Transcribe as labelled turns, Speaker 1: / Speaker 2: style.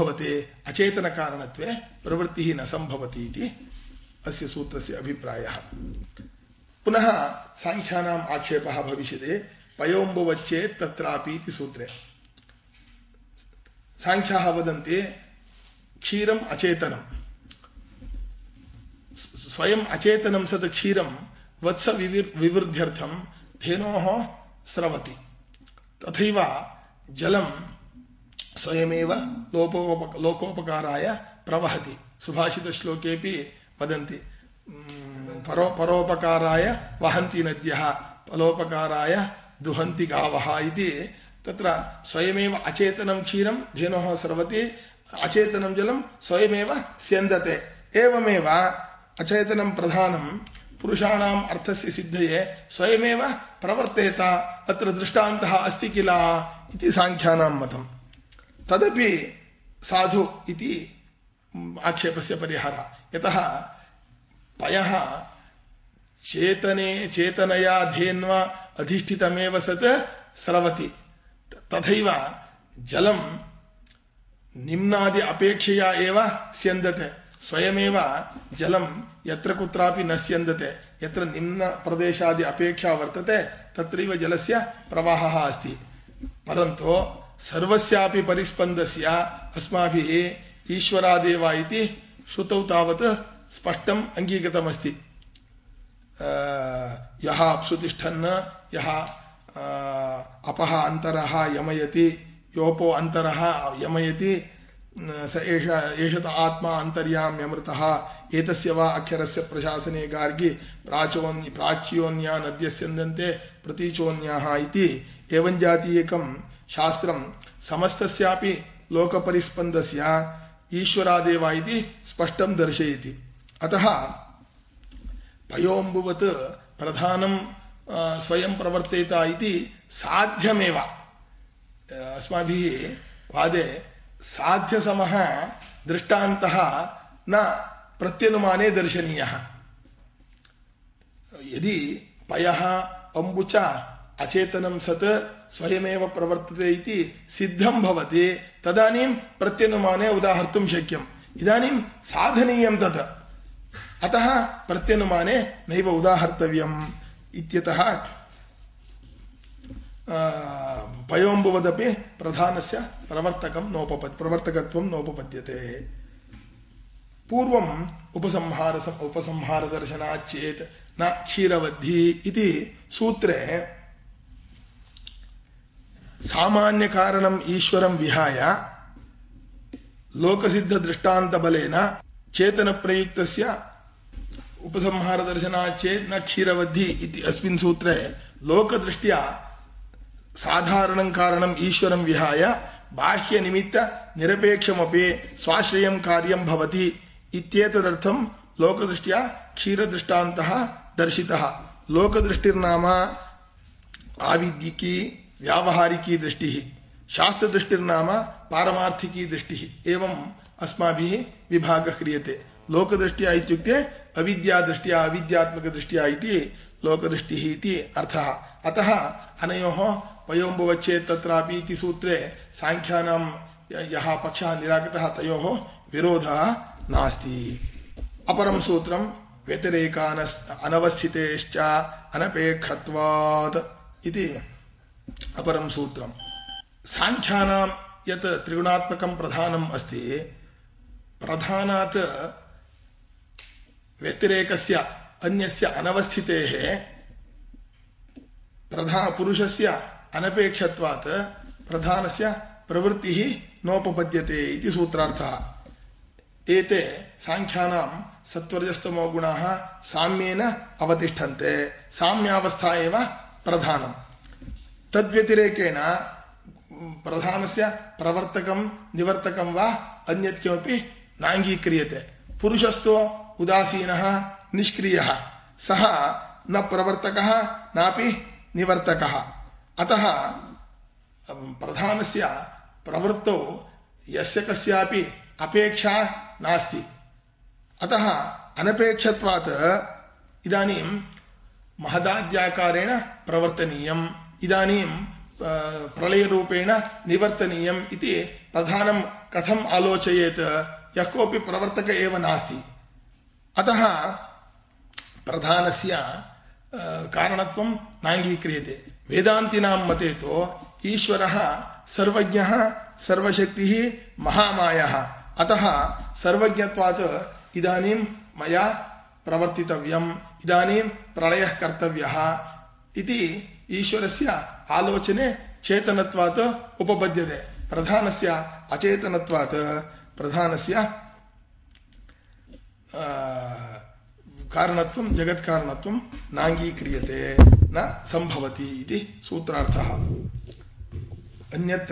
Speaker 1: भवते अचेतनकारणत्वे प्रवृत्तिः न सम्भवति इति अस्य सूत्रस्य अभिप्रायः। पुनः साङ्ख्यानाम् आक्षेपः भविष्यति। पयोम्बुवच्चेत् तत्रापि सूत्रे। साङ्ख्याः वदन्ति, क्षीरम् अचेतनं स्वयम् अचेतनं सत् क्षीरं वत्स विविर् विवृद्ध्यर्थं धेनोः स्रवति। तथैव जलं ಸ್ವಯಮೇವ ಲೋಪೋಪ ಲೋಕೋಪಕಾರಾಯ ಪ್ರವಹತಿ. ಸುಭಾಷಿತಶ್ಲೋಕೇಪಿ ವದಂತಿ. ಪರೋ, ಪರೋಪಕಾರಾಯ ವಹಂತಿ ನದ್ಯಃ, ಫಲೋಪಕಾರಾಯ ದುಹಂತಿ ಗಾವಃ ಇತಿ. ತತ್ರ ಸ್ವಯಮೇವ ಅಚೇತನಂ ಕ್ಷೀರಂ ಧೇನೋಃ ಸರ್ವತಿ, ಅಚೇತನಂ ಜಲಂ ಸ್ವಯಮೇವ ಸ್ಯಂದತೆ. ಏವಮೇವ ಅಚೇತನಂ ಪ್ರಧಾನಂ ಪುರುಷಾಣಾಂ ಅರ್ಥಸ್ಯ ಸಿದ್ಧಯೇ ಸ್ವಯಮೇವ ಪ್ರವರ್ತೇತ, ಅತ್ರ ದೃಷ್ಟಾಂತಃ ಅಸ್ತಿ ಕಿಲ ಇತಿ ಸಾಂಖ್ಯಾನಾಂ ಮತಂ. तदपि साधु इति आक्षेपस्य परिहारः यतः पयः चेतने चेतनया धेन्वा अधिष्ठितमेव सत् स्रवति तथैव जलं निम्नादि अपेक्षया एव स्यन्दते स्वयमेव जलं यत्र कुत्रापि न स्यन्दते यत्र निम्नप्रदेशादि अपेक्षा वर्तते तत्रैव जलस्य प्रवाहः अस्ति परन्तु ಸರ್ವಸ್ಯಾಪಿ ಪರಿಸ್ಪಂದಸ್ಯ ಅಸ್ಮಾಭಿ ಈಶ್ವರಾದೇವ ಇತಿ ಶ್ರುತೌ ತಾವತ್ ಸ್ಪಷ್ಟಂ ಅಂಗೀಕೃತಮಸ್ತಿ. ಯಹ ಅಪ್ಸುತಿಷ್ಠನ್ನ, ಯಹ ಅಪಹ ಅಂತರಃ ಯಮಯತಿ, ಯೋಪೋ ಅಂತರಃ ಯಮಯತಿ ಸ ಏಷ, ಏಷತ ಆತ್ಮ ಅಂತರ್ಯಾಂ ಯಮೃತಃ, ಏತಸ್ಯ ವಾ ಅಕ್ಷರಸ್ಯ ಪ್ರಶಾಸನೆ ಗಾರ್ಗಿ ಪ್ರಾಚೋನ್ಯ, ಪ್ರಾಚ್ಯೋನ್ಯ ನದ್ಯಸ್ಯಂದಂತೆ ಪ್ರತೀಚೋನ್ಯಾಹ ಇತಿ ಏವಂಜಾತೀಯಕಂ ಶಾಸ್ತ್ರಂ ಸಮಸ್ತಸ್ಯಾಪಿ ಲೋಕಪರಿಸ್ಪಂದಸ್ಯ ಈಶ್ವರಾದೇವ ಇತಿ ಸ್ಪಷ್ಟಂ ದರ್ಶಯತಿ. ಅತಃ ಪಯೋಂಬುವತ್ ಪ್ರಧಾನಂ ಸ್ವಯಂ ಪ್ರವರ್ತೇತ ಇತಿ ಸಾಧ್ಯಮೇವ. ಅಸ್ಮಾಭಿः ವಾದೆ ಸಾಧ್ಯಸಮಃ ದೃಷ್ಟಾಂತಃ ನ ಪ್ರತ್ಯನುಮಾನೇ ದರ್ಶನೀಯಃ. ಯದಿ ಪಯಃ ಅಂಬುಚ अम्बु च अचेतनं सत् स्वयमेव प्रवर्तते इति सिद्धं भवति तदानीं प्रत्यनुमाने उदाहर्तुं शक्यम् इदानीं साधनीयं तत् अतः प्रत्यनुमाने नैव उदाहर्तव्यम् इत्यतः पयोम्बुवदपि प्रधानस्य प्रवर्तकं नोपपद् प्रवर्तकत्वं नोपपद्यते पूर्वम् उपसंहार उपसंहारदर्शनात् चेत् न क्षीरवद्धि इति सूत्रे ಸಾಮಾನ್ಯ ಕಾರಣಂ ಈಶ್ವರಂ ವಿಹಾಯ, ಲೋಕಸಿದ್ಧ ದೃಷ್ಟಾಂತ ಬಲೇನ, ಚೇತನ ಪ್ರಯುಕ್ತಸ್ಯ, ಉಪಸಂಹಾರ ದರ್ಶನ ಚೇತನ ಕ್ಷೀರವದ್ಧಿ ಇತಿ ಅಸ್ಮಿನ್ ಸೂತ್ರೆ. ಲೋಕದೃಷ್ಟಿಯ ಸಾಧಾರಣ ಕಾರಣಂ ಈಶ್ವರಂ ವಿಹಾಯ, ಬಾಹ್ಯ ನಿಮಿತ್ತ ನಿರಪೇಕ್ಷಮಪಿ ಸ್ವಾಶ್ರಯಂ ಕಾರ್ಯಂ ಭವತಿ ಇತ್ಯೇತದರ್ಥಂ ಲೋಕದೃಷ್ಟ್ಯ ಕ್ಷೀರದೃಷ್ಟಾಂತಃ ದರ್ಶಿತಃ. ಲೋಕದೃಷ್ಟಿರ್ನಾಮ ಆವಿದ್ಯಿಕಿ व्यावहारिकी दृष्टिः, शास्त्रदृष्टिर्नाम पारमार्थिकी दृष्टिः, एवम् अस्माभिः विभागः क्रियते। लोकदृष्ट्या इत्युक्ते अविद्यादृष्ट्या अविद्यात्मकदृष्ट्या इति लोकदृष्टिः इति अर्थः। अतः अनयोः पयोम्बुवच्छेत् तत्रापि इति सूत्रे साङ्ख्यानां यः पक्षः निराकृतः तयोः विरोधः नास्ति। अपरं सूत्रं व्यतिरेकानस्, अनवस्थितेश्च अनपेक्षत्वात् इति। अपरं सूत्रं साङ्ख्यानां यत् प्रधानम् अस्ति, प्रधानात् व्यतिरेकस्य अन्यस्य अनवस्थितेः, प्रधा पुरुषस्य अनपेक्षत्वात् प्रधानस्य प्रवृत्तिः नोपपद्यते इति सूत्रार्थः। एते साङ्ख्यानां सत्वर्जस्तमो गुणाः साम्येन अवतिष्ठन्ते। साम्यावस्था एव प्रधानं ತದ್ವ್ಯತಿರೇಕೇಣ ಪ್ರಧಾನಸ್ಯ ಪ್ರವರ್ತಕಂ ನಿವರ್ತಕಂ ವಾ ಅನ್ಯತ್ ಕಿಮಪಿ ನಾಂಗೀಕ್ರಿಯತೆ ಪುರುಷಸ್ಥೋ ಉದಾಸೀನಃ ನಿಷ್ಕ್ರಿಯಃ ಸಹ ನ ಪ್ರವರ್ತಕಃ ನಾಪಿ ನಿವರ್ತಕಃ ಅತಃ ಪ್ರಧಾನಸ್ಯ ಪ್ರವೃತ್ತೌ ಯಸ್ಯ ಕಸ್ಯಾಪಿ ಅಪೇಕ್ಷಾ ನಾಸ್ತಿ ಅತಃ ಅನಪೇಕ್ಷತ್ವಾತ್ ಇದಾನಿಂ ಮಹದಾದ್ಯಾಕಾರೇಣ ಪ್ರವರ್ತನೀಯಂ इदानीं प्रलयरूपेण निवर्तनीयम् इति प्रधानं कथम् आलोचयेत् यः कोऽपि प्रवर्तक एव नास्ति अतः प्रधानस्य अ, कारणत्वं नाङ्गीक्रियते वेदान्तिनां मते तु ईश्वरः सर्वज्ञः सर्वशक्तिः महामायः अतः सर्वज्ञत्वात् इदानीं मया प्रवर्तितव्यम् इदानीं प्रलयः कर्तव्यः इति ಈಶ್ವರಸ್ಯ ಆಲೋಚನೆ ಚೇತನತ್ವಾತ್ ಉಪಪದ್ಯತೆ ಪ್ರಧಾನಸ್ಯ ಅಚೇತನತ್ವಾತ್. ಪ್ರಧಾನಸ್ಯ ಕಾರಣತ್ವ ಜಗತ್ ಕಾರಣತ್ವ ನಾಂಗೀಕ್ರಿಯತೆ ನ ಸಂಭವತಿ ಇತಿ ಸೂತ್ರಾರ್ಥ. ಅನ್ಯತ್ರ